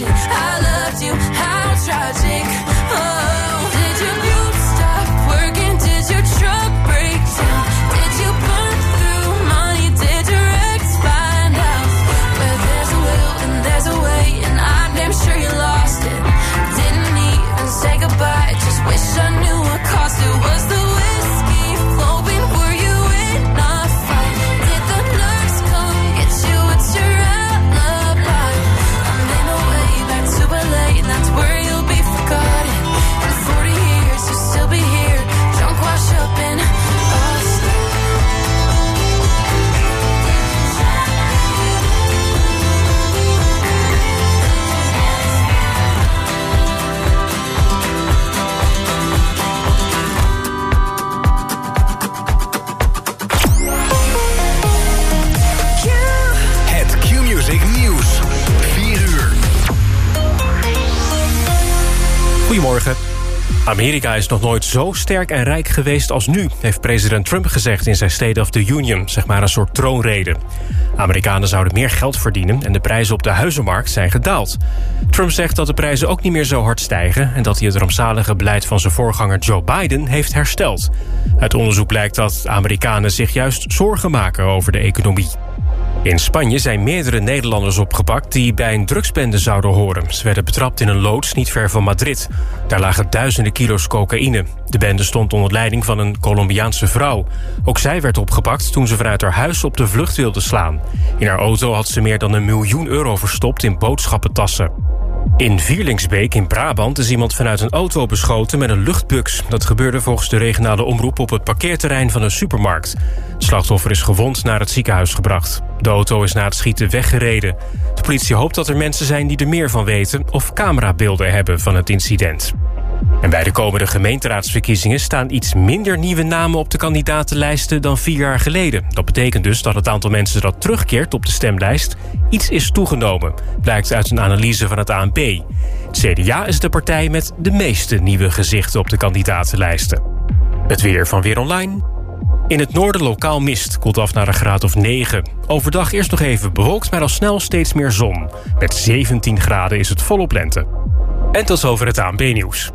Bashing. I Amerika is nog nooit zo sterk en rijk geweest als nu, heeft president Trump gezegd in zijn State of the Union, zeg maar een soort troonrede. Amerikanen zouden meer geld verdienen en de prijzen op de huizenmarkt zijn gedaald. Trump zegt dat de prijzen ook niet meer zo hard stijgen en dat hij het rampzalige beleid van zijn voorganger Joe Biden heeft hersteld. Uit onderzoek blijkt dat Amerikanen zich juist zorgen maken over de economie. In Spanje zijn meerdere Nederlanders opgepakt die bij een drugsbende zouden horen. Ze werden betrapt in een loods niet ver van Madrid. Daar lagen duizenden kilo's cocaïne. De bende stond onder leiding van een Colombiaanse vrouw. Ook zij werd opgepakt toen ze vanuit haar huis op de vlucht wilde slaan. In haar auto had ze meer dan een miljoen euro verstopt in boodschappentassen. In Vierlingsbeek in Brabant is iemand vanuit een auto beschoten met een luchtbux. Dat gebeurde volgens de regionale omroep op het parkeerterrein van een supermarkt. Het slachtoffer is gewond naar het ziekenhuis gebracht. De auto is na het schieten weggereden. De politie hoopt dat er mensen zijn die er meer van weten... of camerabeelden hebben van het incident. En bij de komende gemeenteraadsverkiezingen staan iets minder nieuwe namen op de kandidatenlijsten dan vier jaar geleden. Dat betekent dus dat het aantal mensen dat terugkeert op de stemlijst iets is toegenomen, blijkt uit een analyse van het ANP. Het CDA is de partij met de meeste nieuwe gezichten op de kandidatenlijsten. Het weer van Weer Online. In het noorden lokaal mist, koelt af naar een graad of 9. Overdag eerst nog even bewolkt, maar al snel steeds meer zon. Met 17 graden is het volop lente. En tot zover het ANP-nieuws.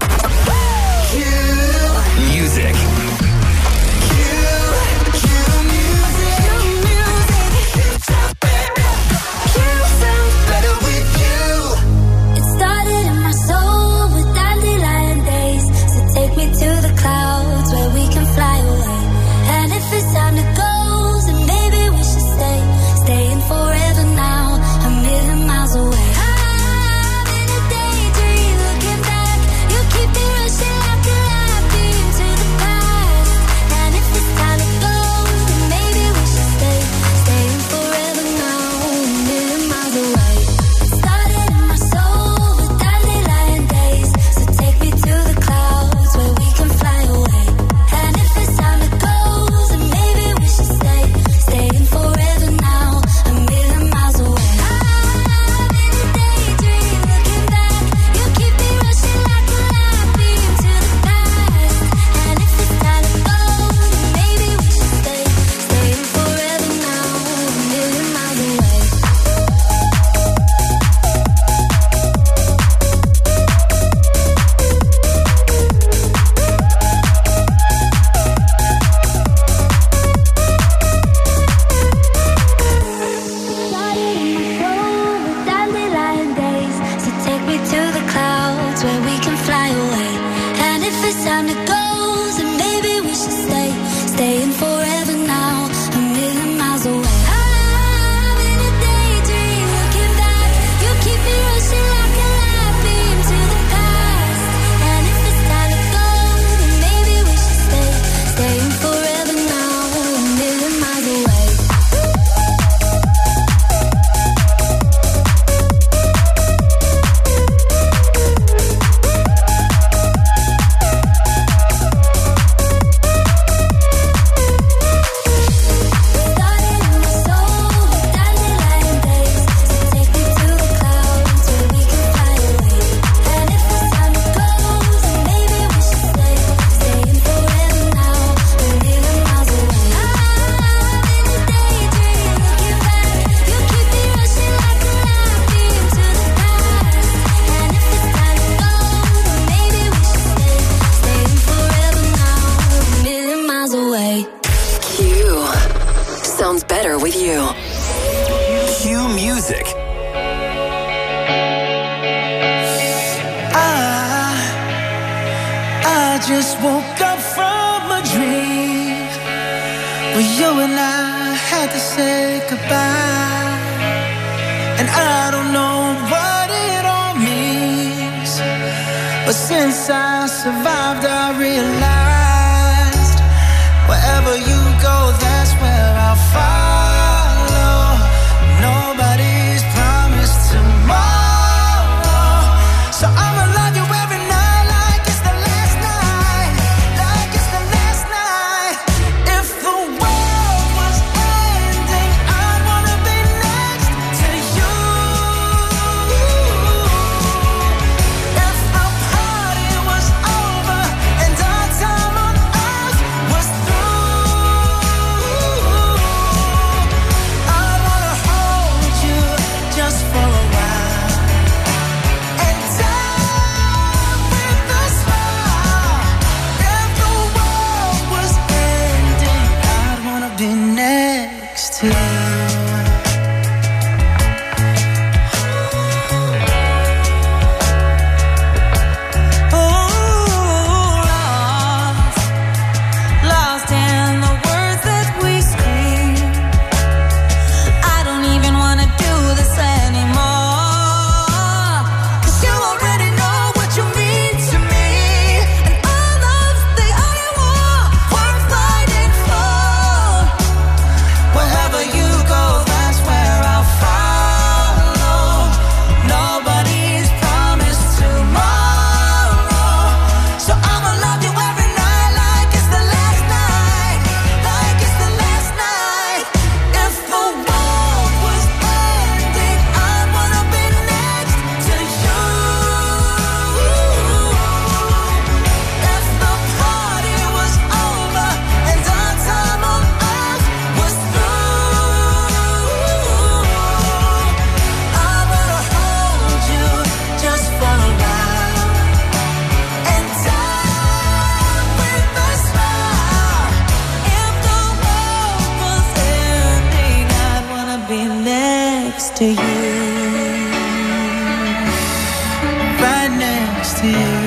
see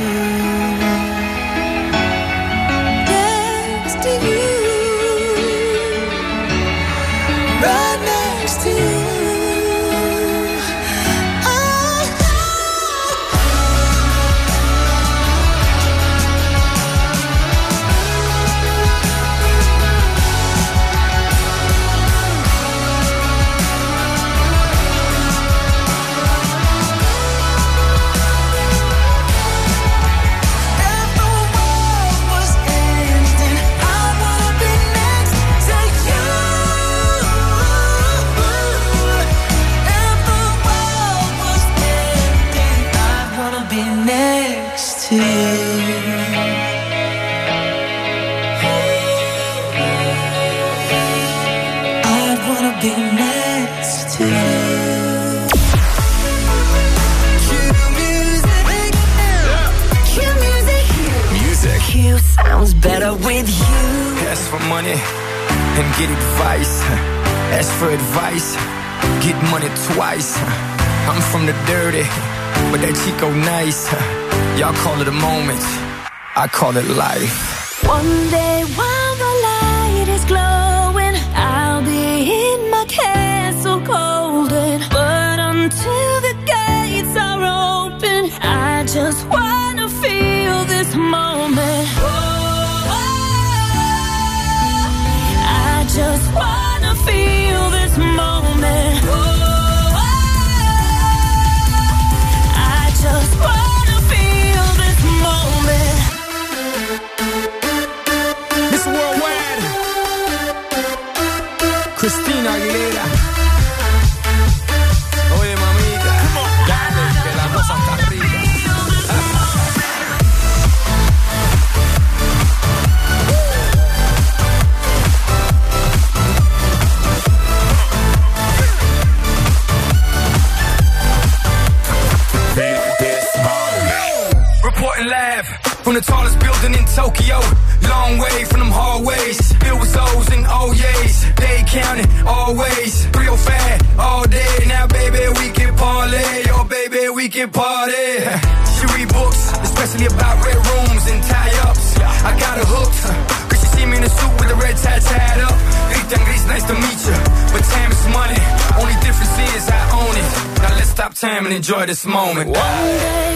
I call it life. One day, one Christina Aguilera. enjoy this moment. One day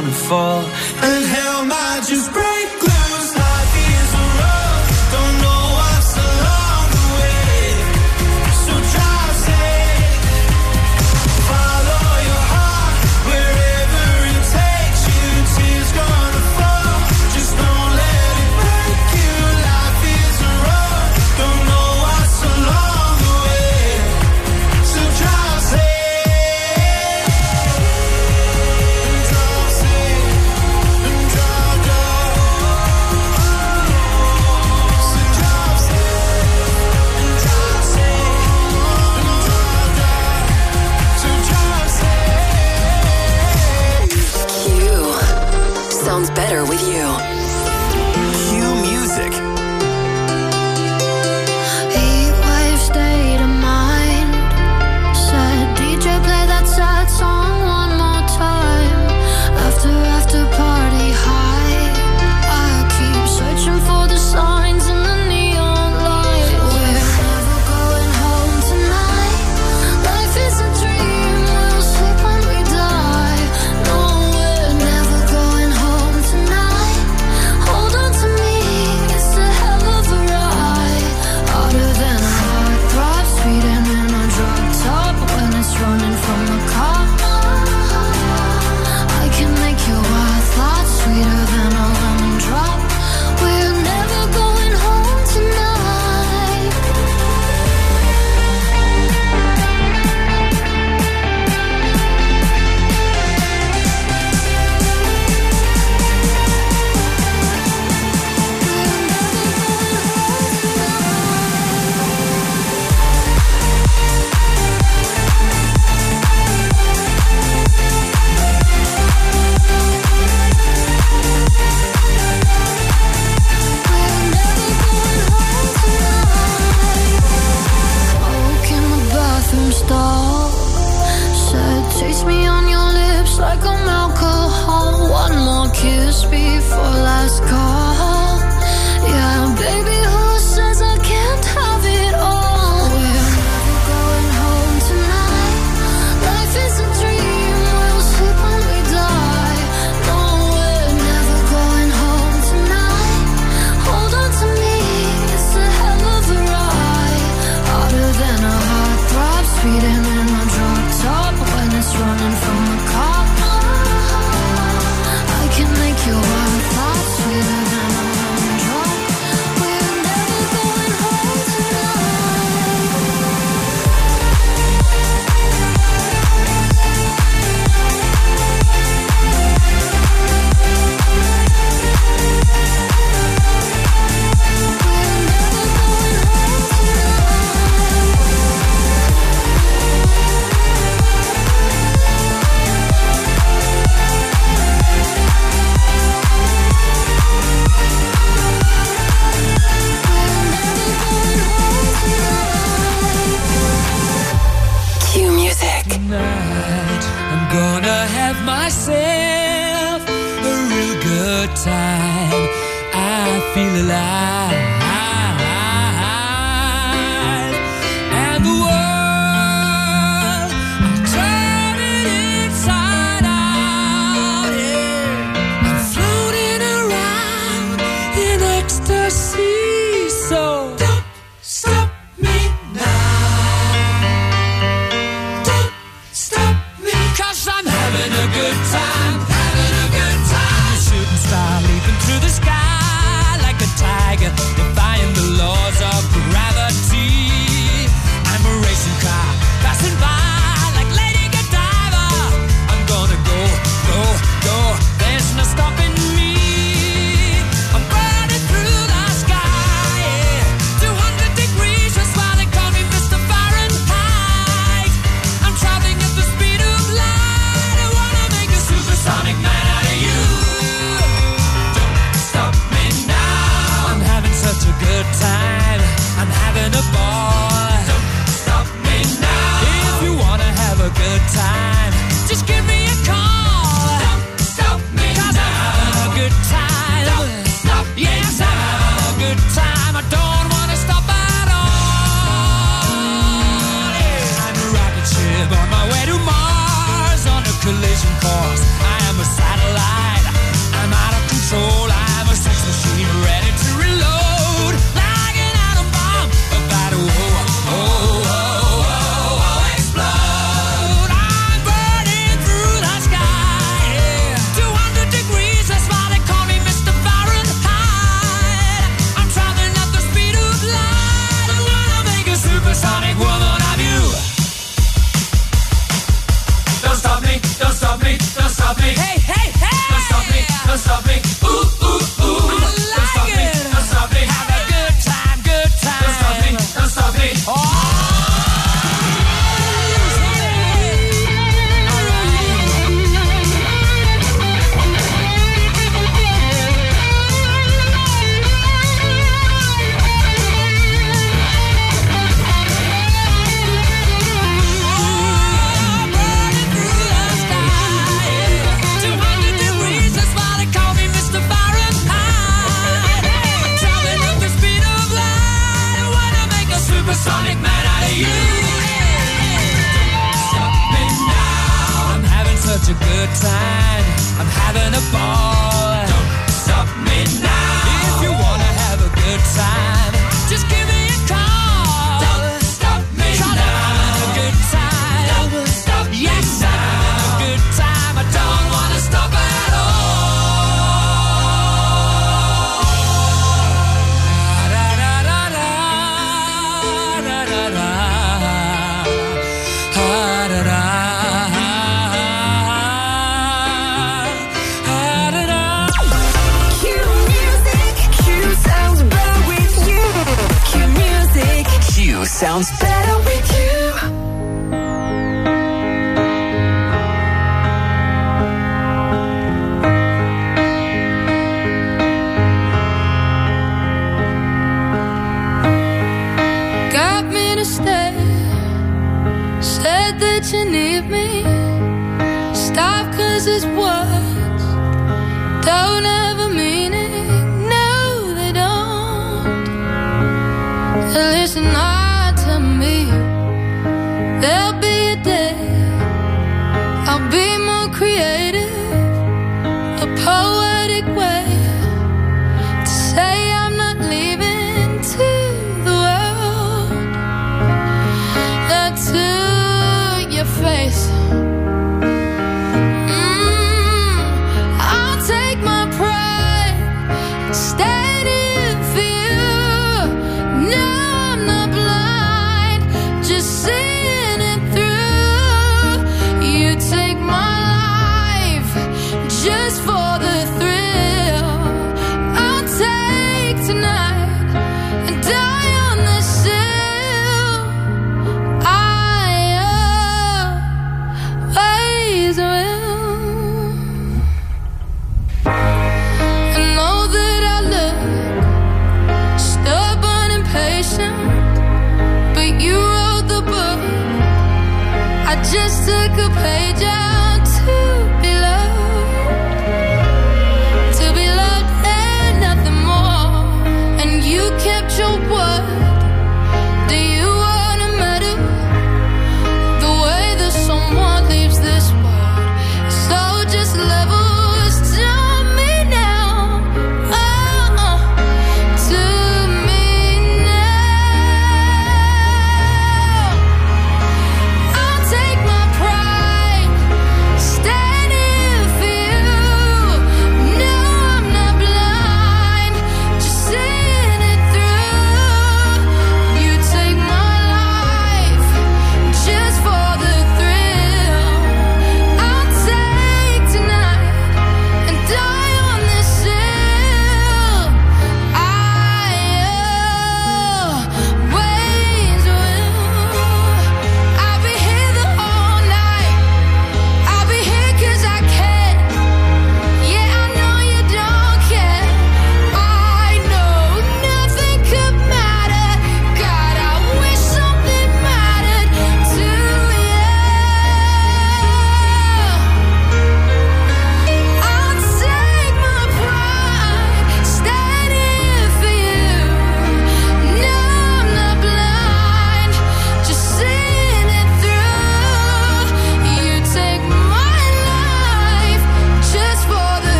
Gonna fall. And hell might just break a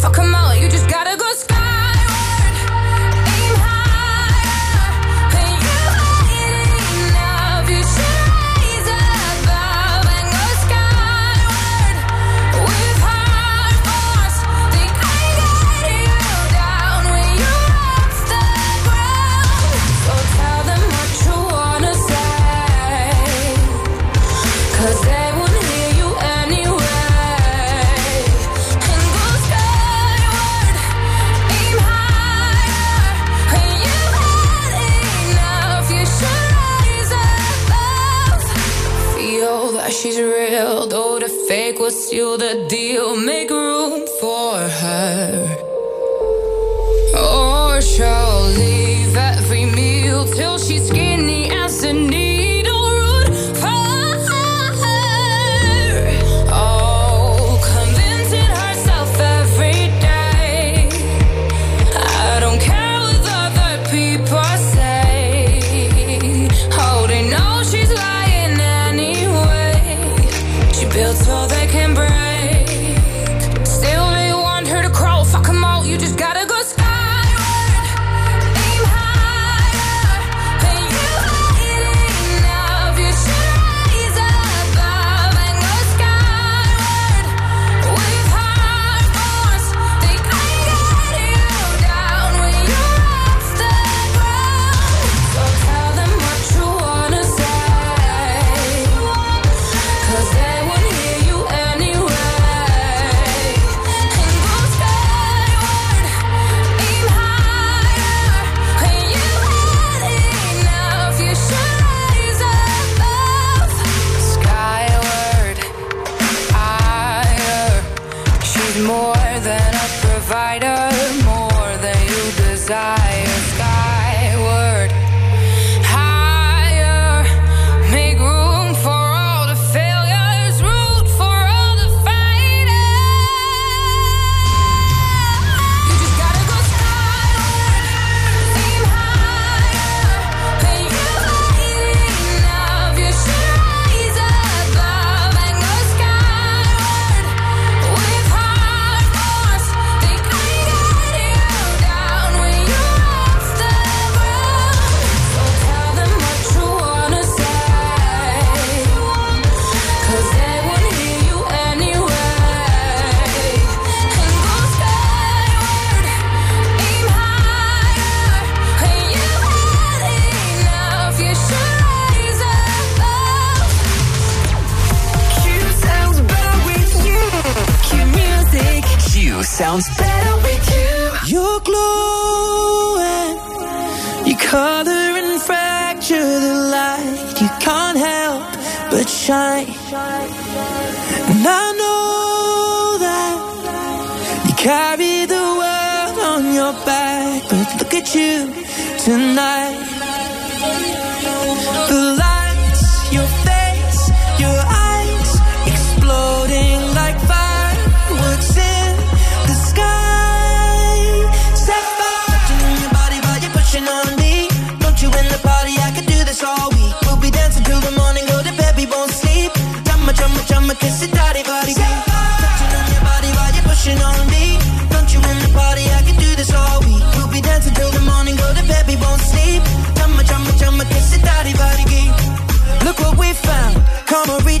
fuck them all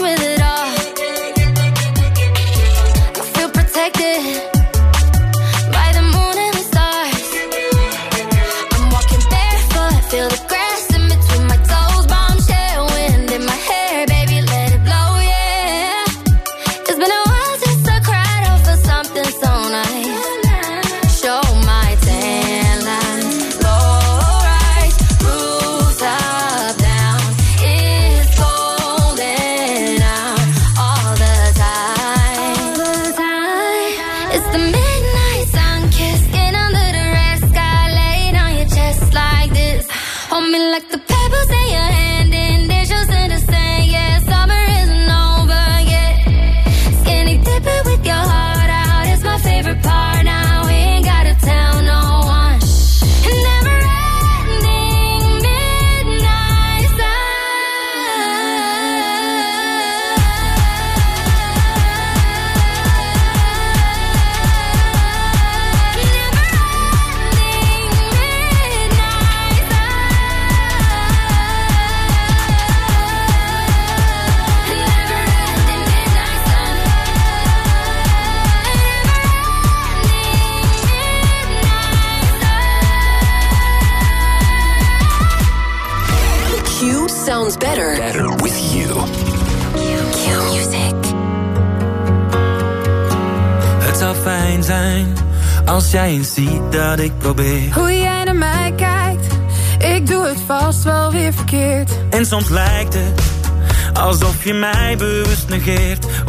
with it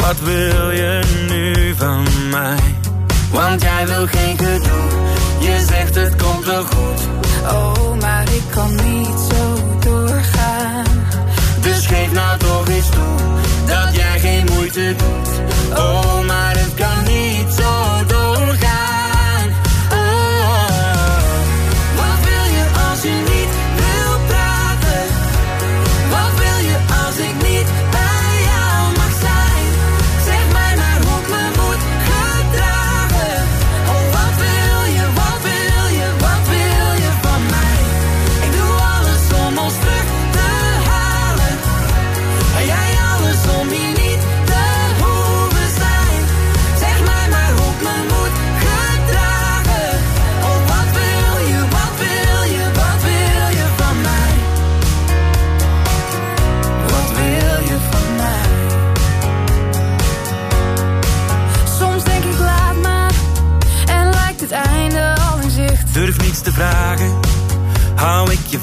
Wat wil je nu van mij? Want jij wil geen gedoe, je zegt het komt wel goed. Oh, maar ik kan niet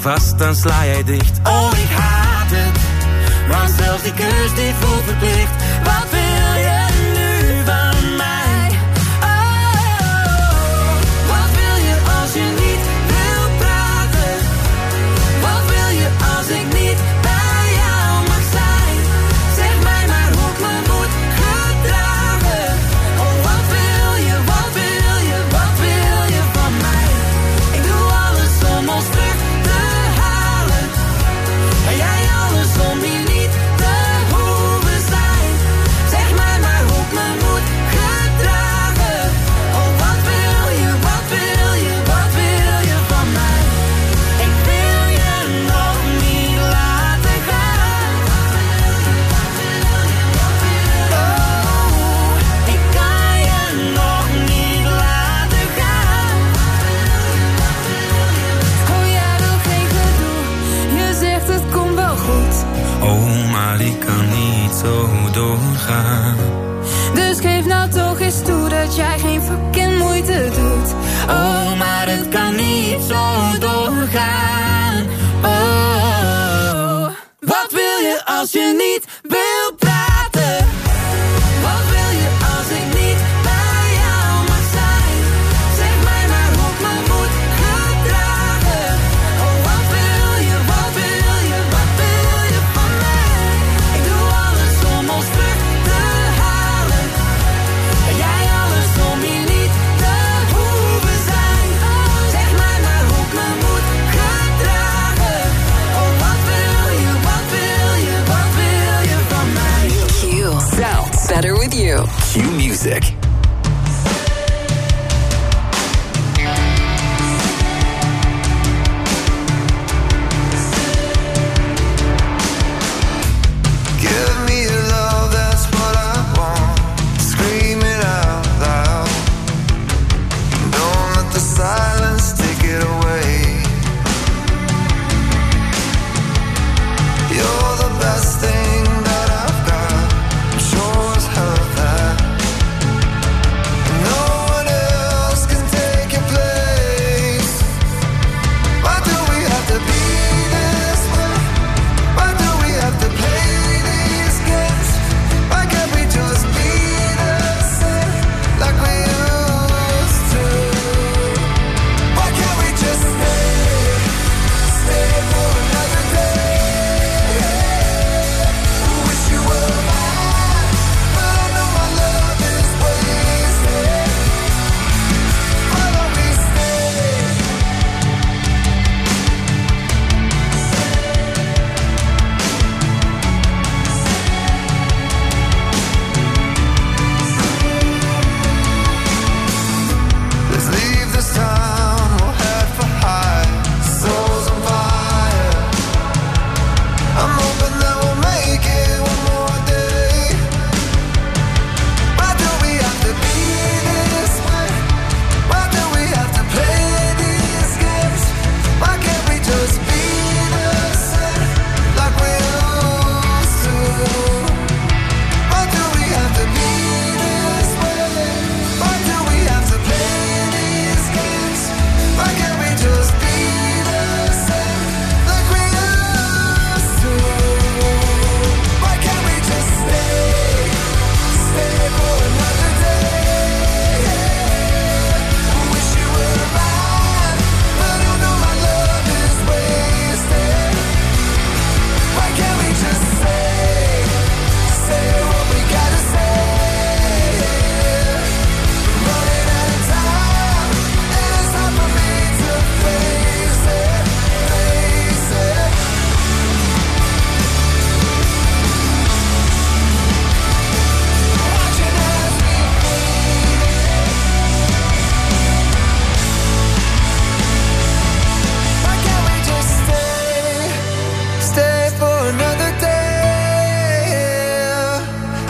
vast, dan sla jij dicht. Oh, ik haat het, want zelfs die keus die voelt verplicht.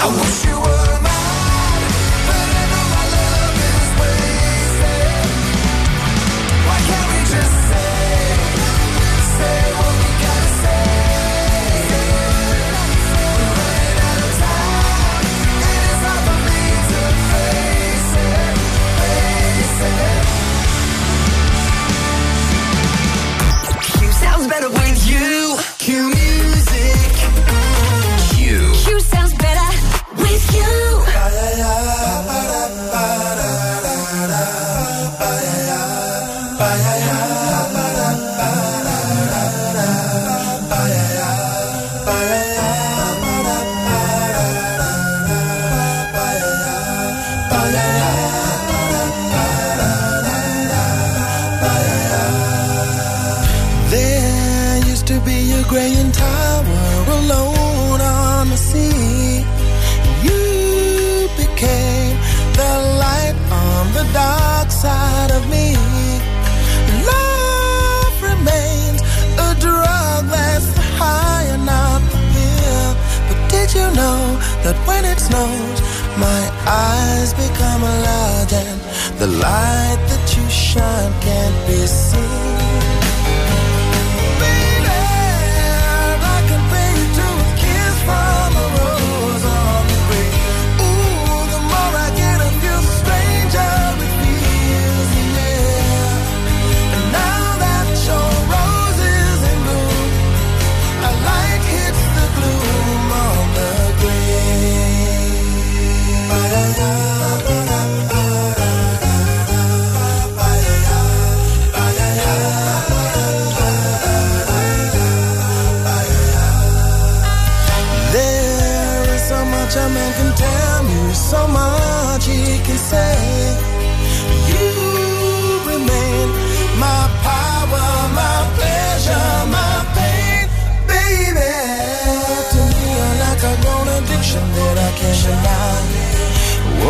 I want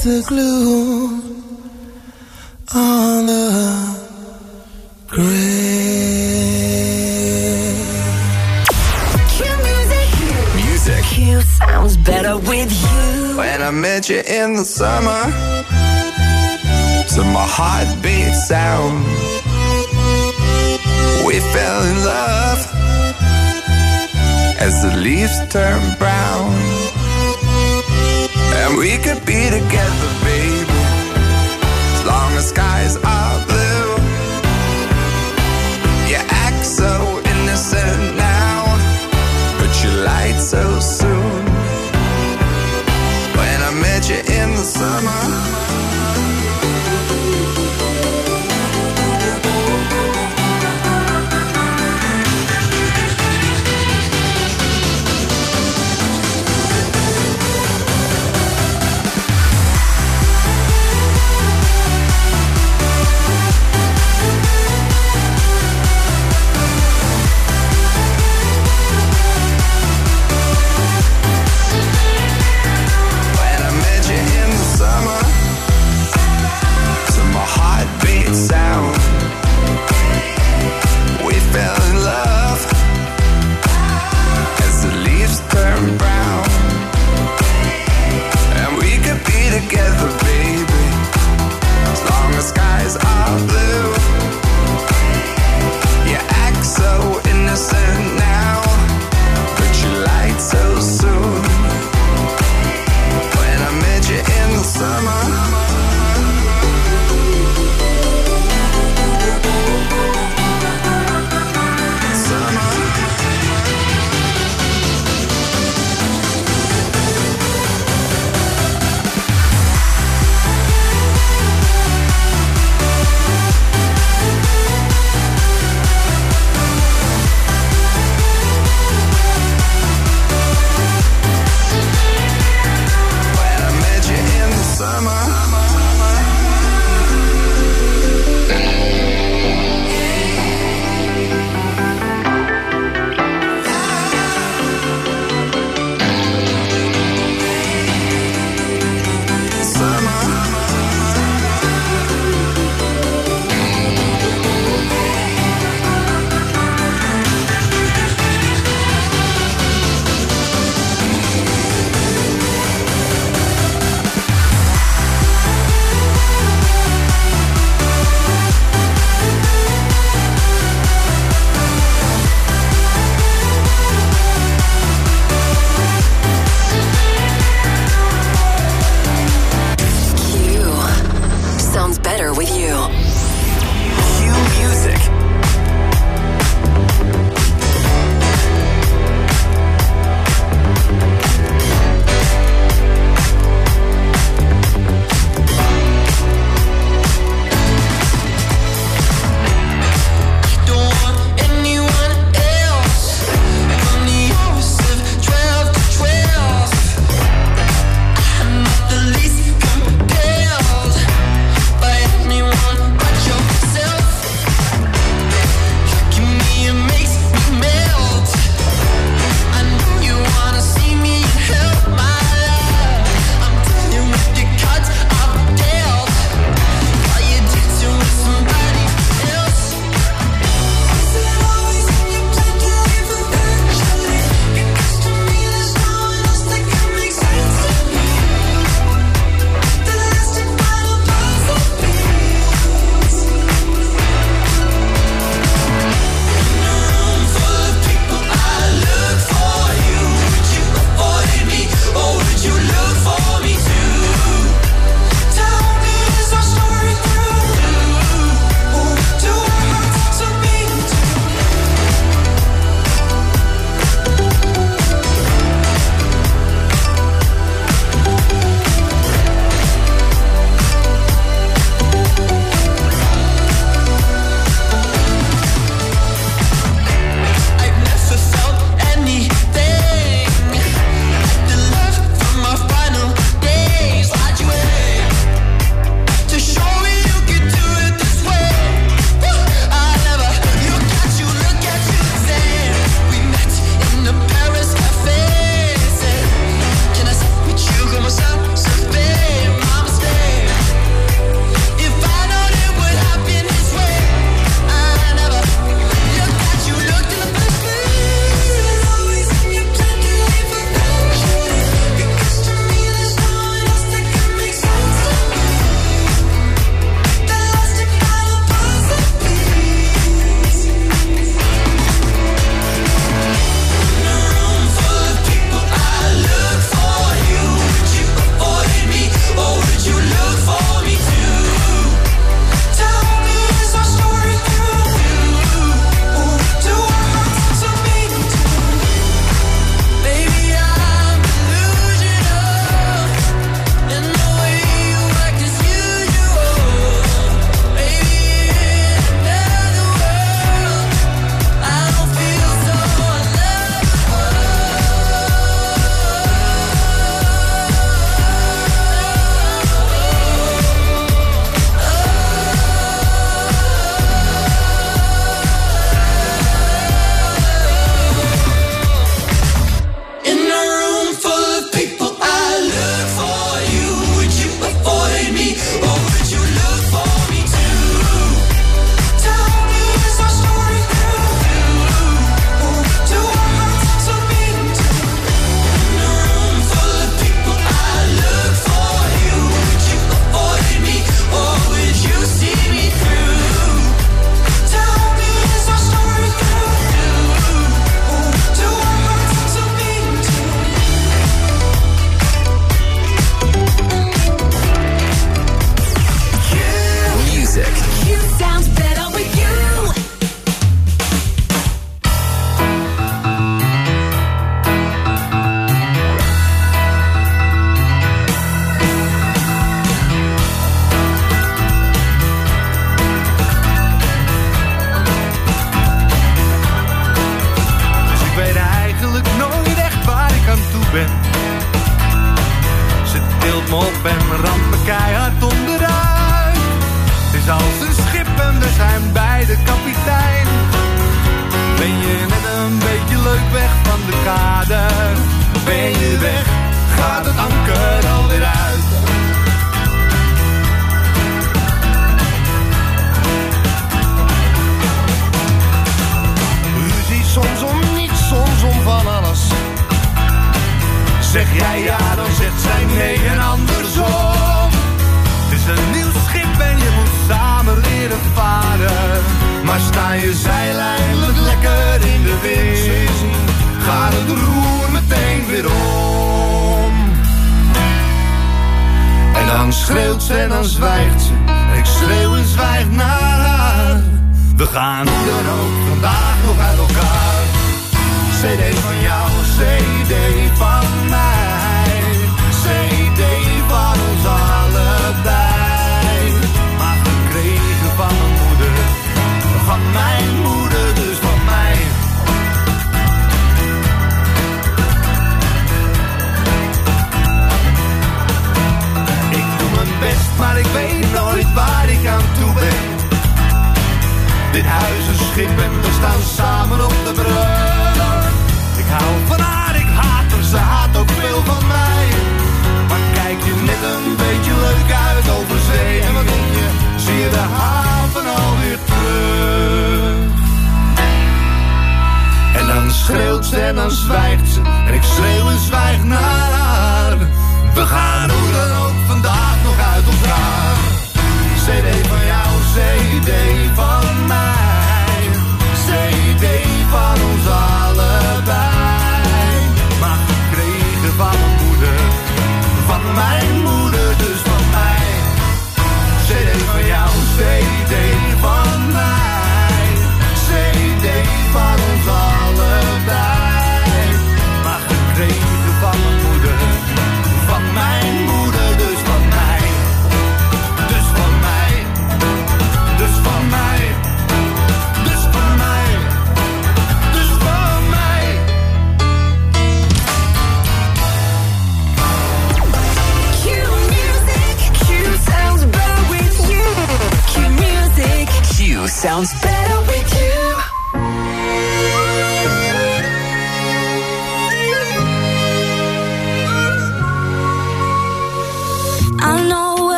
Hits the gloom on the grave. Music. Q sounds better with you. When I met you in the summer, to my heartbeat sound, we fell in love as the leaves turn brown. And we could be together, baby, as long as skies are